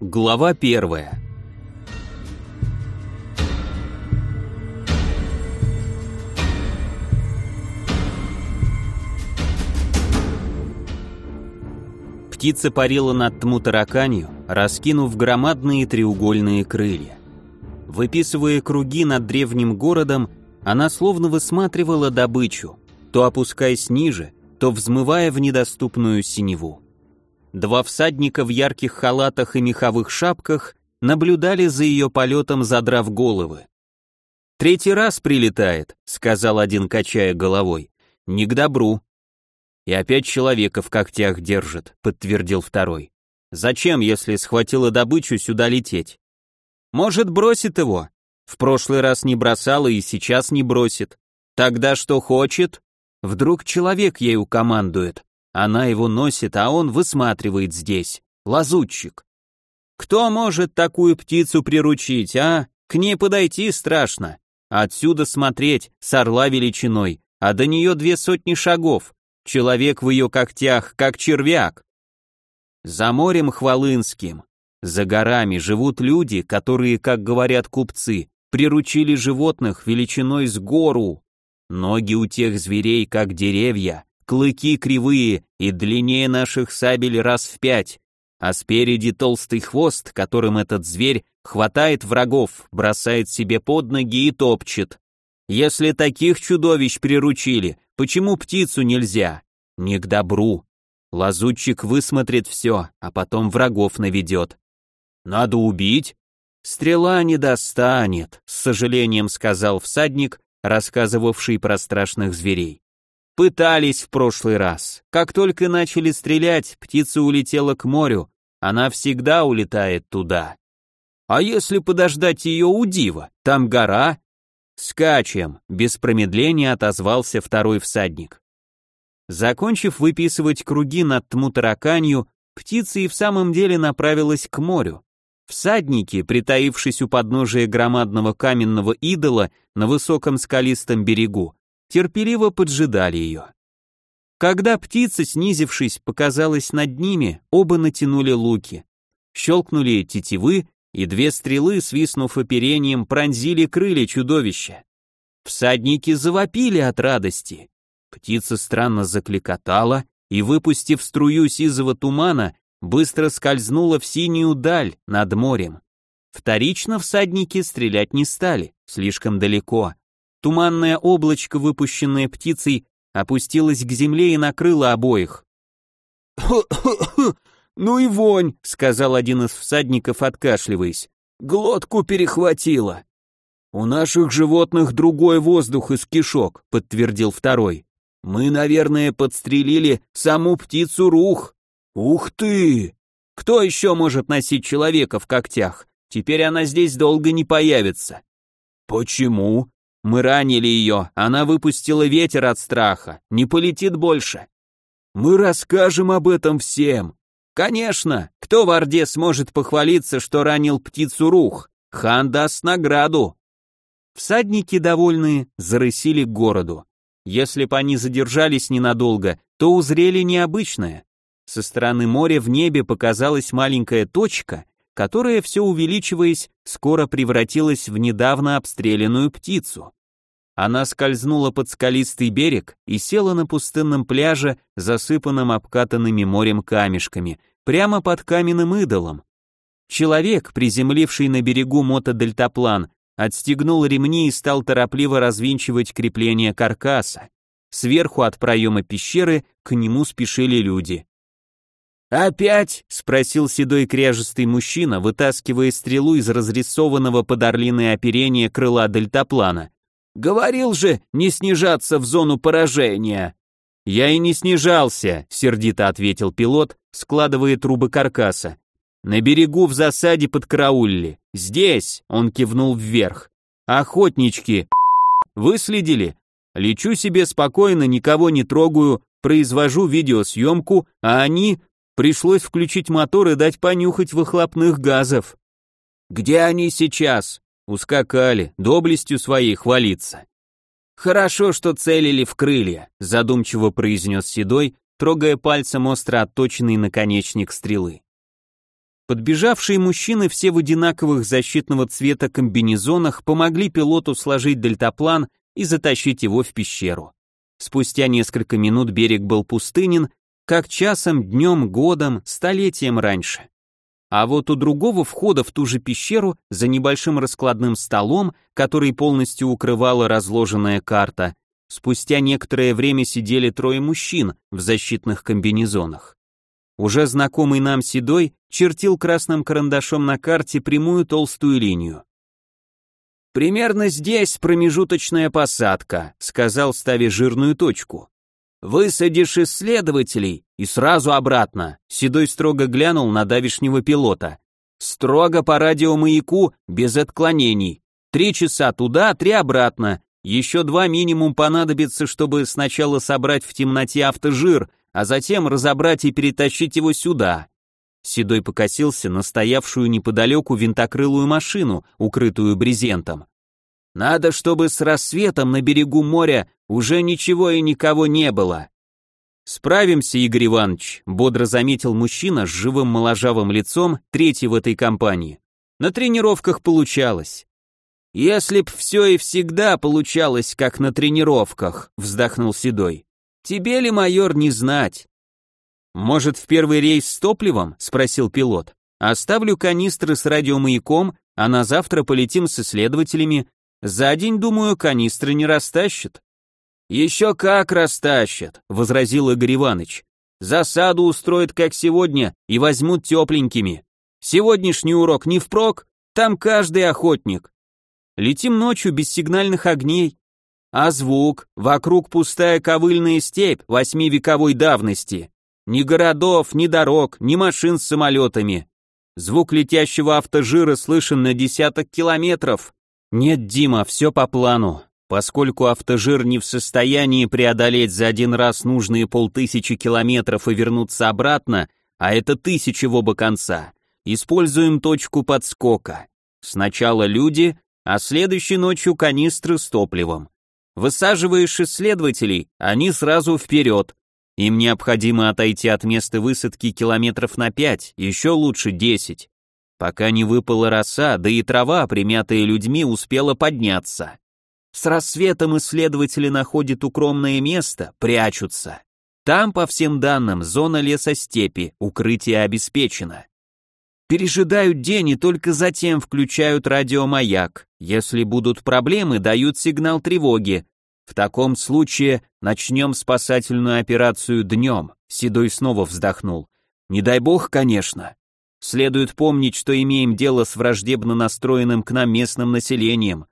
Глава первая. Птица парила над тмутараканью, раскинув громадные треугольные крылья. Выписывая круги над древним городом, она словно высматривала добычу, то опускаясь ниже, то взмывая в недоступную синеву. Два всадника в ярких халатах и меховых шапках наблюдали за ее полетом, задрав головы. «Третий раз прилетает», — сказал один, качая головой. «Не к добру». «И опять человека в когтях держит», — подтвердил второй. «Зачем, если схватила добычу, сюда лететь?» «Может, бросит его?» В прошлый раз не бросала и сейчас не бросит. Тогда что хочет? Вдруг человек ею командует. Она его носит, а он высматривает здесь. Лазутчик. Кто может такую птицу приручить, а? К ней подойти страшно. Отсюда смотреть, с орла величиной, а до нее две сотни шагов. Человек в ее когтях, как червяк. За морем Хвалынским, за горами живут люди, которые, как говорят купцы, приручили животных величиной с гору. Ноги у тех зверей, как деревья, клыки кривые и длиннее наших сабель раз в пять, а спереди толстый хвост, которым этот зверь хватает врагов, бросает себе под ноги и топчет. Если таких чудовищ приручили, почему птицу нельзя? Не к добру. Лазутчик высмотрит все, а потом врагов наведет. Надо убить? Стрела не достанет, с сожалением сказал всадник, рассказывавший про страшных зверей. Пытались в прошлый раз. Как только начали стрелять, птица улетела к морю. Она всегда улетает туда. А если подождать ее у дива? Там гора. Скачем, без промедления отозвался второй всадник. Закончив выписывать круги над тмутараканью, птица и в самом деле направилась к морю. Всадники, притаившись у подножия громадного каменного идола на высоком скалистом берегу, терпеливо поджидали ее. Когда птица, снизившись, показалась над ними, оба натянули луки. Щелкнули тетивы, и две стрелы, свистнув оперением, пронзили крылья чудовища. Всадники завопили от радости. Птица странно закликотала и, выпустив струю сизого тумана, быстро скользнула в синюю даль над морем. Вторично всадники стрелять не стали, слишком далеко. Туманное облачко, выпущенное птицей, опустилось к земле и накрыло обоих. «Ну и вонь», — сказал один из всадников, откашливаясь. «Глотку перехватило». «У наших животных другой воздух из кишок», — подтвердил второй. «Мы, наверное, подстрелили саму птицу рух». «Ух ты! Кто еще может носить человека в когтях? Теперь она здесь долго не появится». «Почему?» Мы ранили ее, она выпустила ветер от страха, не полетит больше. Мы расскажем об этом всем. Конечно, кто в Орде сможет похвалиться, что ранил птицу рух? Хан даст награду. Всадники, довольные, зарысили к городу. Если бы они задержались ненадолго, то узрели необычное. Со стороны моря в небе показалась маленькая точка, которая, все увеличиваясь, скоро превратилась в недавно обстрелянную птицу. Она скользнула под скалистый берег и села на пустынном пляже, засыпанном обкатанными морем камешками, прямо под каменным идолом. Человек, приземливший на берегу мотодельтаплан, отстегнул ремни и стал торопливо развинчивать крепление каркаса. Сверху от проема пещеры к нему спешили люди. «Опять?» — спросил седой кряжестый мужчина, вытаскивая стрелу из разрисованного под орлиное оперение крыла дельтаплана. «Говорил же не снижаться в зону поражения!» «Я и не снижался», — сердито ответил пилот, складывая трубы каркаса. «На берегу в засаде под караулли. Здесь!» — он кивнул вверх. «Охотнички! Выследили? Лечу себе спокойно, никого не трогаю, произвожу видеосъемку, а они Пришлось включить мотор и дать понюхать выхлопных газов. Где они сейчас? Ускакали, доблестью своей хвалиться. Хорошо, что целили в крылья, задумчиво произнес Седой, трогая пальцем остро отточенный наконечник стрелы. Подбежавшие мужчины все в одинаковых защитного цвета комбинезонах помогли пилоту сложить дельтаплан и затащить его в пещеру. Спустя несколько минут берег был пустынен, как часом, днем, годом, столетием раньше. А вот у другого входа в ту же пещеру, за небольшим раскладным столом, который полностью укрывала разложенная карта, спустя некоторое время сидели трое мужчин в защитных комбинезонах. Уже знакомый нам Седой чертил красным карандашом на карте прямую толстую линию. «Примерно здесь промежуточная посадка», — сказал, ставя жирную точку. «Высадишь исследователей и сразу обратно», — Седой строго глянул на давишнего пилота. «Строго по радиомаяку, без отклонений. Три часа туда, три обратно. Еще два минимум понадобится, чтобы сначала собрать в темноте автожир, а затем разобрать и перетащить его сюда». Седой покосился на стоявшую неподалеку винтокрылую машину, укрытую брезентом. Надо, чтобы с рассветом на берегу моря уже ничего и никого не было. Справимся, Игорь Иванович, бодро заметил мужчина с живым моложавым лицом, третий в этой компании. На тренировках получалось. Если б все и всегда получалось, как на тренировках, вздохнул Седой. Тебе ли, майор, не знать? Может, в первый рейс с топливом? спросил пилот. Оставлю канистры с радиомаяком, а на завтра полетим с исследователями, за день, думаю, канистры не растащат. Еще как растащат, возразил Игорь Иванович. Засаду устроят, как сегодня, и возьмут тепленькими. Сегодняшний урок не впрок, там каждый охотник. Летим ночью без сигнальных огней. А звук? Вокруг пустая ковыльная степь восьмивековой давности. Ни городов, ни дорог, ни машин с самолетами. Звук летящего автожира слышен на десяток километров. Нет, Дима, все по плану. Поскольку автожир не в состоянии преодолеть за один раз нужные полтысячи километров и вернуться обратно, а это тысячи в оба конца, используем точку подскока. Сначала люди, а следующей ночью канистры с топливом. Высаживаешь исследователей, они сразу вперед. Им необходимо отойти от места высадки километров на пять, еще лучше десять пока не выпала роса, да и трава, примятая людьми, успела подняться. С рассветом исследователи находят укромное место, прячутся. Там, по всем данным, зона лесостепи, укрытие обеспечено. Пережидают день и только затем включают радиомаяк. Если будут проблемы, дают сигнал тревоги. В таком случае начнем спасательную операцию днем. Седой снова вздохнул. Не дай бог, конечно. Следует помнить, что имеем дело с враждебно настроенным к нам местным населением.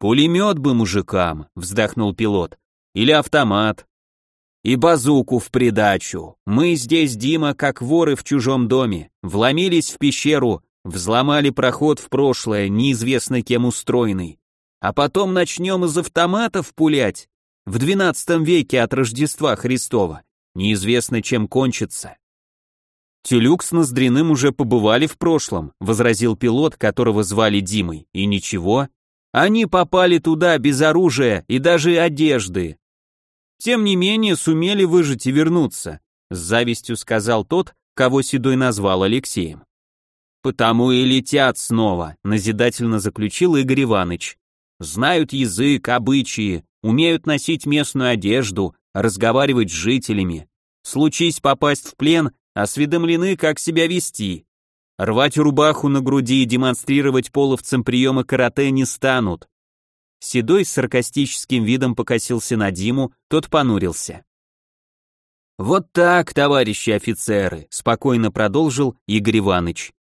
Пулемет бы мужикам, вздохнул пилот. Или автомат. И базуку в придачу. Мы здесь, Дима, как воры в чужом доме. Вломились в пещеру, взломали проход в прошлое, неизвестно кем устроенный. А потом начнем из автоматов пулять. В двенадцатом веке от Рождества Христова. Неизвестно, чем кончится. «Телюк с Ноздряным уже побывали в прошлом», — возразил пилот, которого звали Димой. «И ничего. Они попали туда без оружия и даже одежды. Тем не менее сумели выжить и вернуться», — с завистью сказал тот, кого Седой назвал Алексеем. «Потому и летят снова», — назидательно заключил Игорь Иванович. «Знают язык, обычаи, умеют носить местную одежду, разговаривать с жителями. Случись попасть в плен, осведомлены, как себя вести. Рвать рубаху на груди и демонстрировать половцам приемы карате не станут. Седой с саркастическим видом покосился на Диму, тот понурился. «Вот так, товарищи офицеры», — спокойно продолжил Игорь Иванович.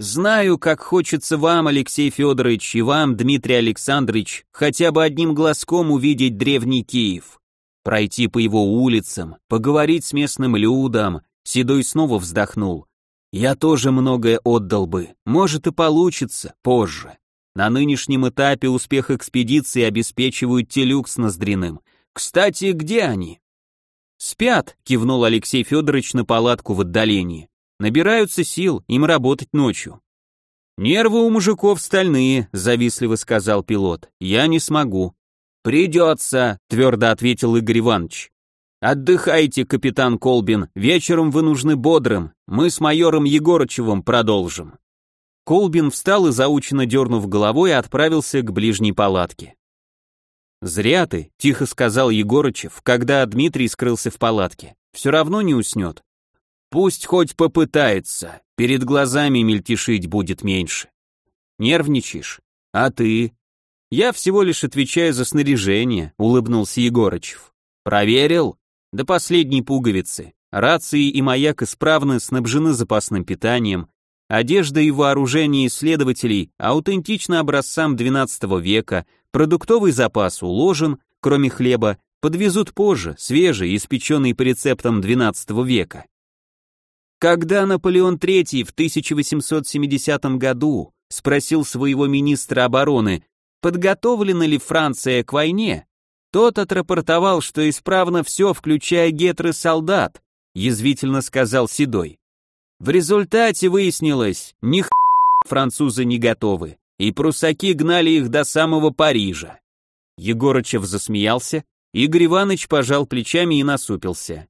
«Знаю, как хочется вам, Алексей Федорович, и вам, Дмитрий Александрович, хотя бы одним глазком увидеть древний Киев, пройти по его улицам, поговорить с местным людом, Седой снова вздохнул. Я тоже многое отдал бы, может и получится, позже. На нынешнем этапе успех экспедиции обеспечивают Телюк с Ноздряным. Кстати, где они? Спят, кивнул Алексей Федорович на палатку в отдалении. Набираются сил, им работать ночью. Нервы у мужиков стальные, завистливо сказал пилот. Я не смогу. Придется, твердо ответил Игорь Иванович. Отдыхайте, капитан Колбин, вечером вы нужны бодрым, Мы с майором Егорычевым продолжим. Колбин встал и заученно дернув головой отправился к ближней палатке. «Зря ты», — тихо сказал Егорычев, когда Дмитрий скрылся в палатке. «Все равно не уснет». «Пусть хоть попытается, перед глазами мельтешить будет меньше». «Нервничаешь? А ты?» «Я всего лишь отвечаю за снаряжение», — улыбнулся Егорычев. «Проверил?» «До последней пуговицы. Рации и маяк исправны, снабжены запасным питанием. Одежда и вооружение исследователей аутентично образцам XII века, продуктовый запас уложен, кроме хлеба, подвезут позже, свежий, испеченный по рецептам XII века. Когда Наполеон III в 1870 году спросил своего министра обороны, подготовлена ли Франция к войне, тот отрапортовал, что исправно все, включая гетры солдат, язвительно сказал Седой. В результате выяснилось, ни х... французы не готовы, и прусаки гнали их до самого Парижа. Егорычев засмеялся, Игорь Иванович пожал плечами и насупился.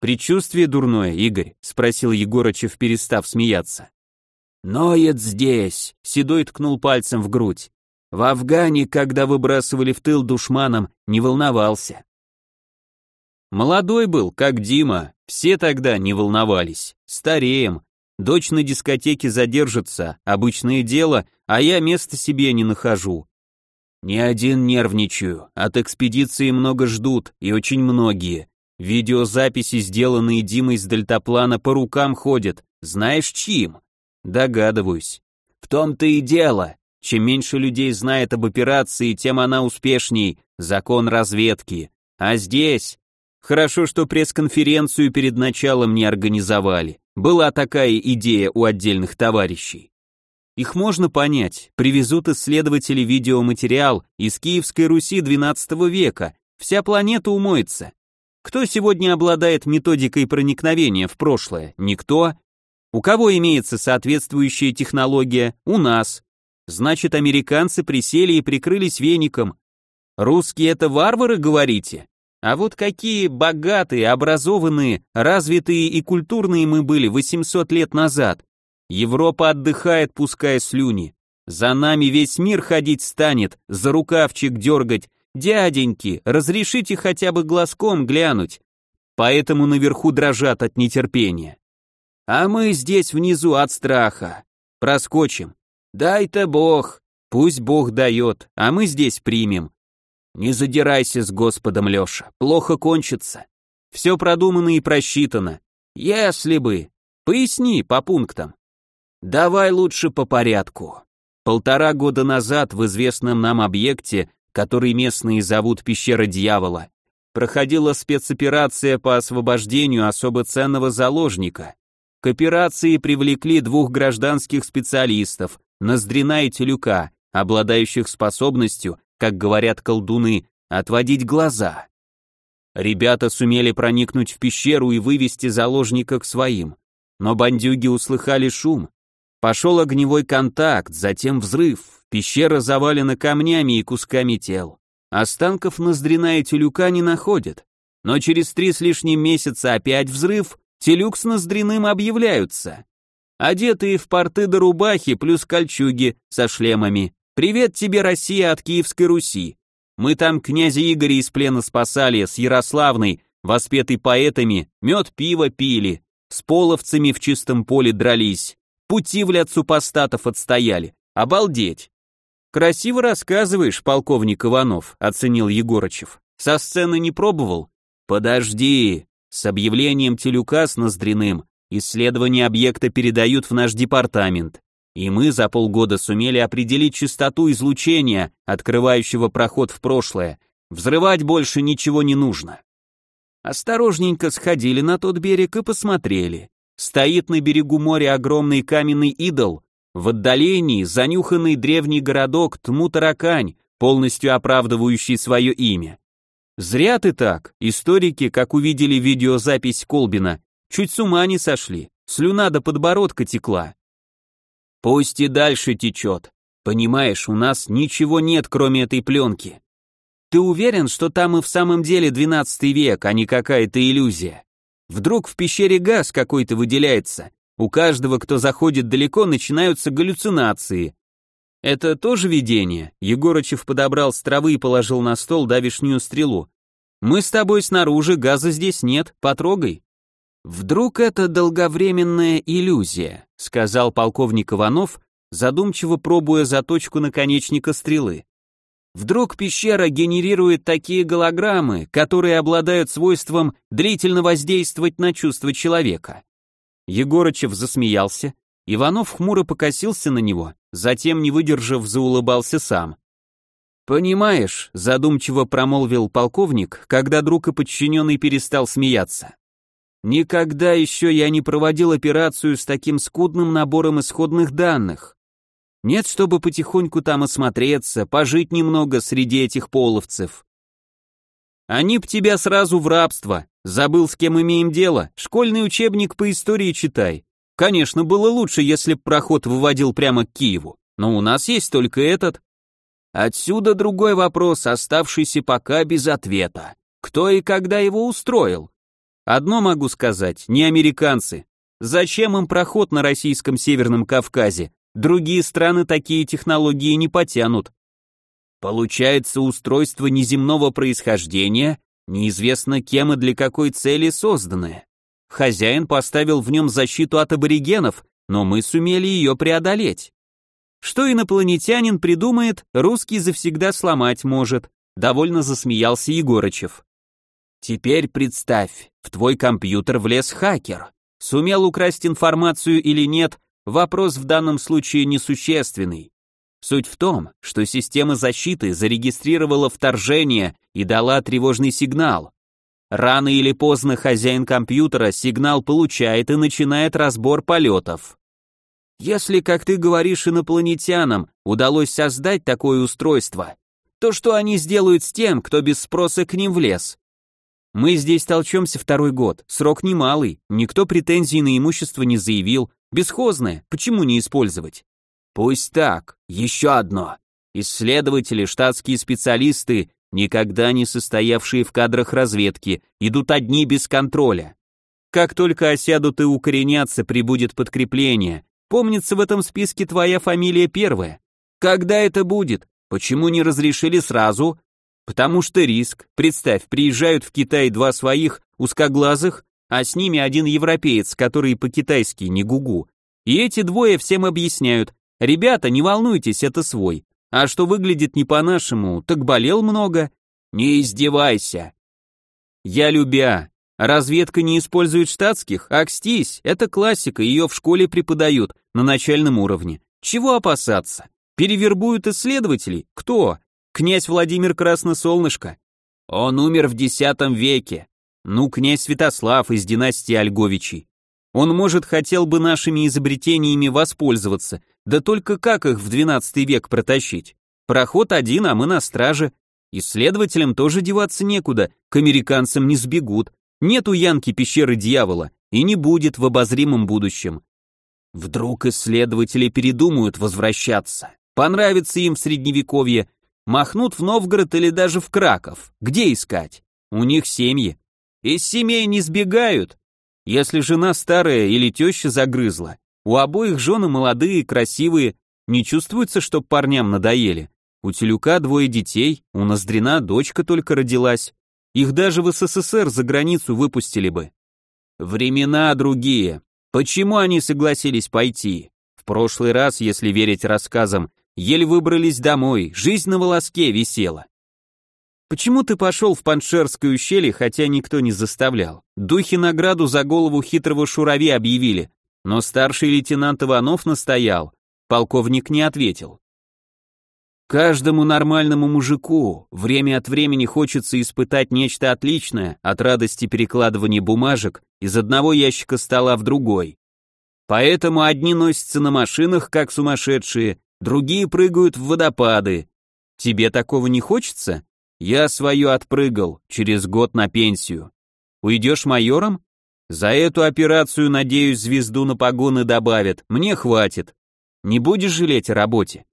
«Предчувствие дурное, Игорь?» — спросил Егорычев, перестав смеяться. «Ноет здесь», — Седой ткнул пальцем в грудь. «В Афгане, когда выбрасывали в тыл душманам, не волновался». Молодой был, как Дима, все тогда не волновались. Стареем. Дочь на дискотеке задержится, обычное дело, а я места себе не нахожу. Ни один нервничаю, от экспедиции много ждут, и очень многие. Видеозаписи, сделанные Димой с дельтаплана, по рукам ходят. Знаешь, чьим? Догадываюсь. В том-то и дело. Чем меньше людей знает об операции, тем она успешней. Закон разведки. А здесь Хорошо, что пресс-конференцию перед началом не организовали. Была такая идея у отдельных товарищей. Их можно понять. Привезут исследователи видеоматериал из Киевской Руси XII века. Вся планета умоется. Кто сегодня обладает методикой проникновения в прошлое? Никто. У кого имеется соответствующая технология? У нас. Значит, американцы присели и прикрылись веником. Русские это варвары, говорите? А вот какие богатые, образованные, развитые и культурные мы были 800 лет назад. Европа отдыхает, пуская слюни. За нами весь мир ходить станет, за рукавчик дергать. Дяденьки, разрешите хотя бы глазком глянуть. Поэтому наверху дрожат от нетерпения. А мы здесь внизу от страха. Проскочим. Дай-то Бог. Пусть Бог дает, а мы здесь примем. Не задирайся с Господом, Леша, плохо кончится. Все продумано и просчитано. Если бы... Поясни по пунктам. Давай лучше по порядку. Полтора года назад в известном нам объекте, который местные зовут Пещера Дьявола, проходила спецоперация по освобождению особо ценного заложника. К операции привлекли двух гражданских специалистов, Ноздрина и Телюка, обладающих способностью как говорят колдуны, отводить глаза. Ребята сумели проникнуть в пещеру и вывести заложника к своим, но бандюги услыхали шум. Пошел огневой контакт, затем взрыв, пещера завалена камнями и кусками тел. Останков Ноздрина и Телюка не находят, но через три с лишним месяца опять взрыв, Телюк с Ноздриным объявляются. Одетые в порты до рубахи плюс кольчуги со шлемами. «Привет тебе, Россия, от Киевской Руси. Мы там князя Игоря из плена спасали, с Ярославной, воспетой поэтами, мед пиво пили, с половцами в чистом поле дрались, пути в ляд супостатов отстояли. Обалдеть!» «Красиво рассказываешь, полковник Иванов», — оценил Егорычев. «Со сцены не пробовал?» «Подожди!» С объявлением Телюка с Ноздряным исследования объекта передают в наш департамент. И мы за полгода сумели определить частоту излучения, открывающего проход в прошлое. Взрывать больше ничего не нужно. Осторожненько сходили на тот берег и посмотрели. Стоит на берегу моря огромный каменный идол. В отдалении занюханный древний городок Тмутаракань, полностью оправдывающий свое имя. Зря ты так. Историки, как увидели видеозапись Колбина, чуть с ума не сошли. Слюна до подбородка текла. Пусть и дальше течет. Понимаешь, у нас ничего нет, кроме этой пленки. Ты уверен, что там и в самом деле 12 век, а не какая-то иллюзия? Вдруг в пещере газ какой-то выделяется. У каждого, кто заходит далеко, начинаются галлюцинации. Это тоже видение? Егорычев подобрал с травы и положил на стол давишнюю стрелу. Мы с тобой снаружи, газа здесь нет, потрогай. Вдруг это долговременная иллюзия, сказал полковник Иванов, задумчиво пробуя заточку наконечника стрелы. Вдруг пещера генерирует такие голограммы, которые обладают свойством длительно воздействовать на чувства человека. Егорычев засмеялся, Иванов хмуро покосился на него, затем, не выдержав, заулыбался сам. «Понимаешь», — задумчиво промолвил полковник, когда друг и подчиненный перестал смеяться. «Никогда еще я не проводил операцию с таким скудным набором исходных данных. Нет, чтобы потихоньку там осмотреться, пожить немного среди этих половцев. Они б тебя сразу в рабство. Забыл, с кем имеем дело. Школьный учебник по истории читай. Конечно, было лучше, если б проход выводил прямо к Киеву. Но у нас есть только этот. Отсюда другой вопрос, оставшийся пока без ответа. Кто и когда его устроил? Одно могу сказать, не американцы. Зачем им проход на российском Северном Кавказе? Другие страны такие технологии не потянут. Получается устройство неземного происхождения, неизвестно кем и для какой цели созданное. Хозяин поставил в нем защиту от аборигенов, но мы сумели ее преодолеть. Что инопланетянин придумает, русский завсегда сломать может, довольно засмеялся Егорычев. Теперь представь, в твой компьютер влез хакер. Сумел украсть информацию или нет, вопрос в данном случае несущественный. Суть в том, что система защиты зарегистрировала вторжение и дала тревожный сигнал. Рано или поздно хозяин компьютера сигнал получает и начинает разбор полетов. Если, как ты говоришь, инопланетянам удалось создать такое устройство, то что они сделают с тем, кто без спроса к ним влез? Мы здесь толчемся второй год, срок немалый, никто претензий на имущество не заявил, бесхозное, почему не использовать? Пусть так, еще одно. Исследователи, штатские специалисты, никогда не состоявшие в кадрах разведки, идут одни без контроля. Как только осядут и укоренятся, прибудет подкрепление, Помнится, в этом списке твоя фамилия первая. Когда это будет? Почему не разрешили сразу? Потому что риск. Представь, приезжают в Китай два своих узкоглазых, а с ними один европеец, который по-китайски не гугу. И эти двое всем объясняют, ребята, не волнуйтесь, это свой. А что выглядит не по-нашему, так болел много. Не издевайся. Я любя, Разведка не использует штатских? Акстись, это классика, ее в школе преподают, на начальном уровне. Чего опасаться? Перевербуют исследователей? Кто? Князь Владимир Красносолнышко. Он умер в X веке. Ну, князь Святослав из династии Ольговичей. Он, может, хотел бы нашими изобретениями воспользоваться, да только как их в XII век протащить? Проход один, а мы на страже. Исследователям тоже деваться некуда, к американцам не сбегут, нет у Янки пещеры дьявола и не будет в обозримом будущем. Вдруг исследователи передумают возвращаться. Понравится им в средневековье, махнут в Новгород или даже в Краков. Где искать? У них семьи. Из семей не сбегают. Если жена старая или теща загрызла, у обоих жены молодые, красивые, не чувствуется, что парням надоели. У Телюка двое детей, у Ноздрина дочка только родилась. Их даже в СССР за границу выпустили бы. Времена другие. Почему они согласились пойти? В прошлый раз, если верить рассказам, еле выбрались домой, жизнь на волоске висела. Почему ты пошел в Паншерское ущелье, хотя никто не заставлял? Духи награду за голову хитрого шурави объявили, но старший лейтенант Иванов настоял. Полковник не ответил. Каждому нормальному мужику время от времени хочется испытать нечто отличное от радости перекладывания бумажек из одного ящика стола в другой. Поэтому одни носятся на машинах, как сумасшедшие, другие прыгают в водопады. Тебе такого не хочется? Я свое отпрыгал, через год на пенсию. Уйдешь майором? За эту операцию, надеюсь, звезду на погоны добавят, мне хватит. Не будешь жалеть о работе?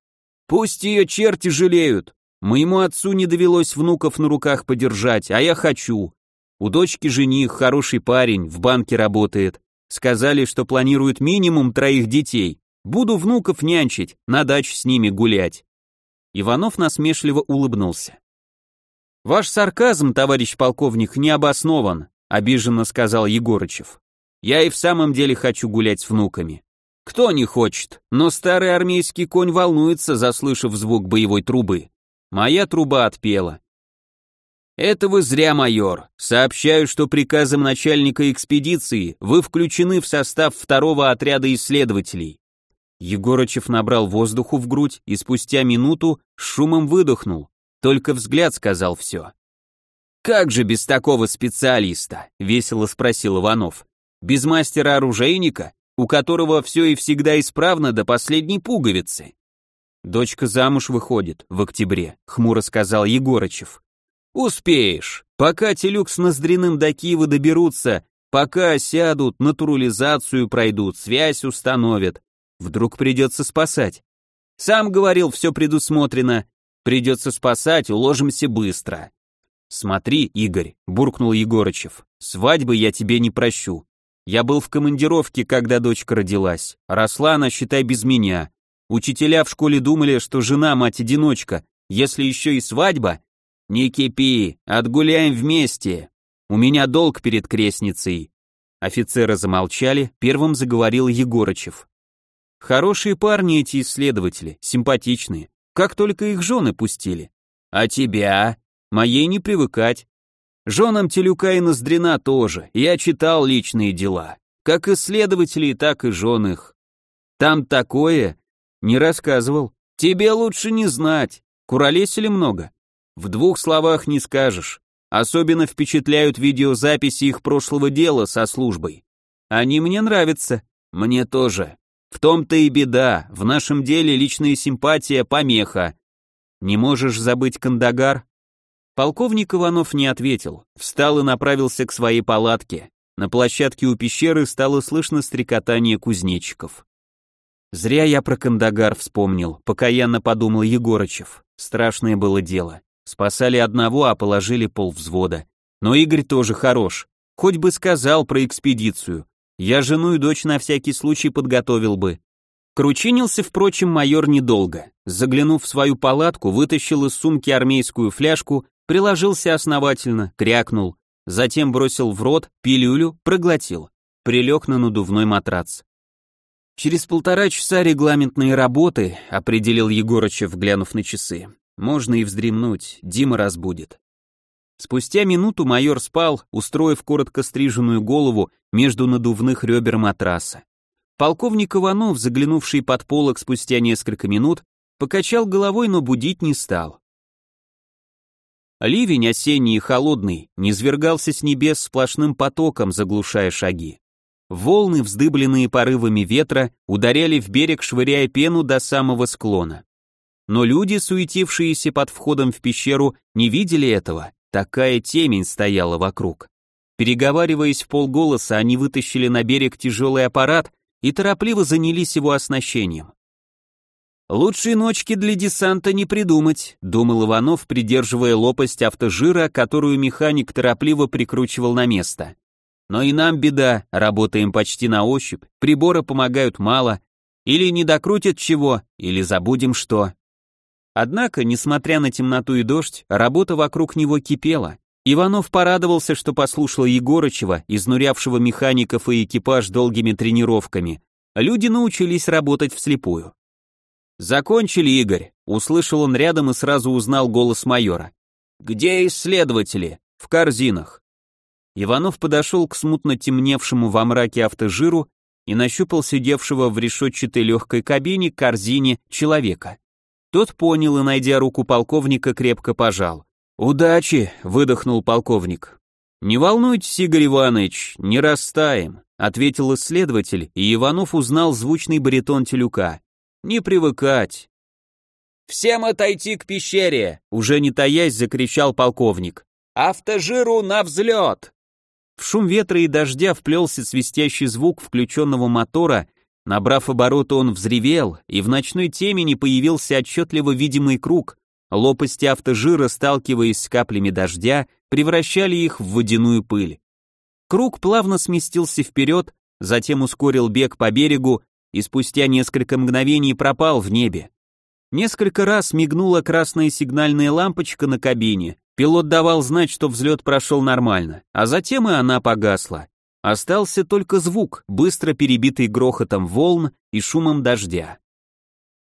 Пусть ее черти жалеют. Моему отцу не довелось внуков на руках подержать, а я хочу. У дочки жених, хороший парень, в банке работает. Сказали, что планируют минимум троих детей. Буду внуков нянчить, на дач с ними гулять. Иванов насмешливо улыбнулся. Ваш сарказм, товарищ полковник, не обоснован, обиженно сказал Егорычев. Я и в самом деле хочу гулять с внуками. Кто не хочет, но старый армейский конь волнуется, заслышав звук боевой трубы. Моя труба отпела. Это вы зря, майор. Сообщаю, что приказом начальника экспедиции вы включены в состав второго отряда исследователей. Егорычев набрал воздуху в грудь и спустя минуту с шумом выдохнул. Только взгляд сказал все. «Как же без такого специалиста?» — весело спросил Иванов. «Без мастера-оружейника, у которого все и всегда исправно до последней пуговицы?» «Дочка замуж выходит в октябре», — хмуро сказал Егорычев. «Успеешь. Пока Телюк с Ноздриным до Киева доберутся, пока сядут, натурализацию пройдут, связь установят. Вдруг придется спасать. Сам говорил, все предусмотрено. Придется спасать, уложимся быстро. Смотри, Игорь, буркнул Егорычев, свадьбы я тебе не прощу. Я был в командировке, когда дочка родилась. Росла она, считай, без меня. Учителя в школе думали, что жена мать-одиночка. Если еще и свадьба... Не кипи, отгуляем вместе. У меня долг перед крестницей. Офицеры замолчали, первым заговорил Егорычев. Хорошие парни эти исследователи, симпатичные. Как только их жены пустили. А тебя? Моей не привыкать. Женам Телюка и Ноздрина тоже. Я читал личные дела. Как исследователей, так и жен их. Там такое... Не рассказывал. Тебе лучше не знать. Куролесили много. В двух словах не скажешь. Особенно впечатляют видеозаписи их прошлого дела со службой. Они мне нравятся. Мне тоже. В том-то и беда, в нашем деле личная симпатия – помеха. Не можешь забыть Кандагар? Полковник Иванов не ответил, встал и направился к своей палатке. На площадке у пещеры стало слышно стрекотание кузнечиков. Зря я про Кандагар вспомнил, покаянно подумал Егорычев. Страшное было дело. Спасали одного, а положили полвзвода. Но Игорь тоже хорош. Хоть бы сказал про экспедицию. Я жену и дочь на всякий случай подготовил бы. Кручинился, впрочем, майор недолго. Заглянув в свою палатку, вытащил из сумки армейскую фляжку, приложился основательно, крякнул, затем бросил в рот пилюлю, проглотил, прилег на надувной матрац. Через полтора часа регламентной работы, определил Егорычев, глянув на часы. Можно и вздремнуть, Дима разбудит. Спустя минуту майор спал, устроив коротко стриженную голову между надувных ребер матраса. Полковник Иванов, заглянувший под полок спустя несколько минут, покачал головой, но будить не стал. Ливень осенний и холодный низвергался с небес сплошным потоком, заглушая шаги. Волны, вздыбленные порывами ветра, ударяли в берег, швыряя пену до самого склона. Но люди, суетившиеся под входом в пещеру, не видели этого. Такая темень стояла вокруг. Переговариваясь в полголоса, они вытащили на берег тяжелый аппарат и торопливо занялись его оснащением. «Лучшей ночки для десанта не придумать», — думал Иванов, придерживая лопасть автожира, которую механик торопливо прикручивал на место. «Но и нам беда, работаем почти на ощупь, приборы помогают мало, или не докрутят чего, или забудем что». Однако, несмотря на темноту и дождь, работа вокруг него кипела. Иванов порадовался, что послушал Егорычева, изнурявшего механиков и экипаж долгими тренировками. Люди научились работать вслепую. «Закончили, Игорь», — услышал он рядом и сразу узнал голос майора. «Где исследователи?» «В корзинах». Иванов подошел к смутно темневшему во мраке автожиру и нащупал сидевшего в решетчатой легкой кабине корзине человека. Тот понял и, найдя руку полковника, крепко пожал. «Удачи!» — выдохнул полковник. «Не волнуйтесь, Игорь Иванович, не растаем», — ответил исследователь, и Иванов узнал звучный баритон Телюка. «Не привыкать». «Всем отойти к пещере!» — уже не таясь закричал полковник. «Автожиру на взлет!» В шум ветра и дождя вплелся свистящий звук включенного мотора, Набрав обороты, он взревел, и в ночной темени появился отчетливо видимый круг, Лопасти автожира, сталкиваясь с каплями дождя, превращали их в водяную пыль. Круг плавно сместился вперед, затем ускорил бег по берегу и спустя несколько мгновений пропал в небе. Несколько раз мигнула красная сигнальная лампочка на кабине, пилот давал знать, что взлет прошел нормально, а затем и она погасла. Остался только звук, быстро перебитый грохотом волн и шумом дождя.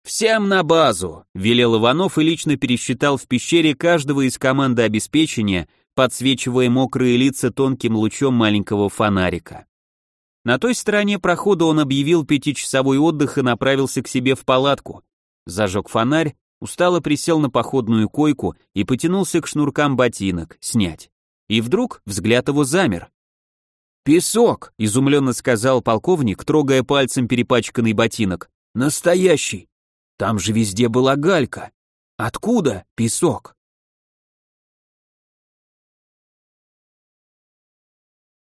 «Всем на базу!» — велел Иванов и лично пересчитал в пещере каждого из команды обеспечения, подсвечивая мокрые лица тонким лучом маленького фонарика. На той стороне прохода он объявил пятичасовой отдых и направился к себе в палатку. Зажег фонарь, устало присел на походную койку и потянулся к шнуркам ботинок, снять. И вдруг взгляд его замер. «Песок!» — изумленно сказал полковник, трогая пальцем перепачканный ботинок. «Настоящий! Там же везде была галька. Откуда песок?»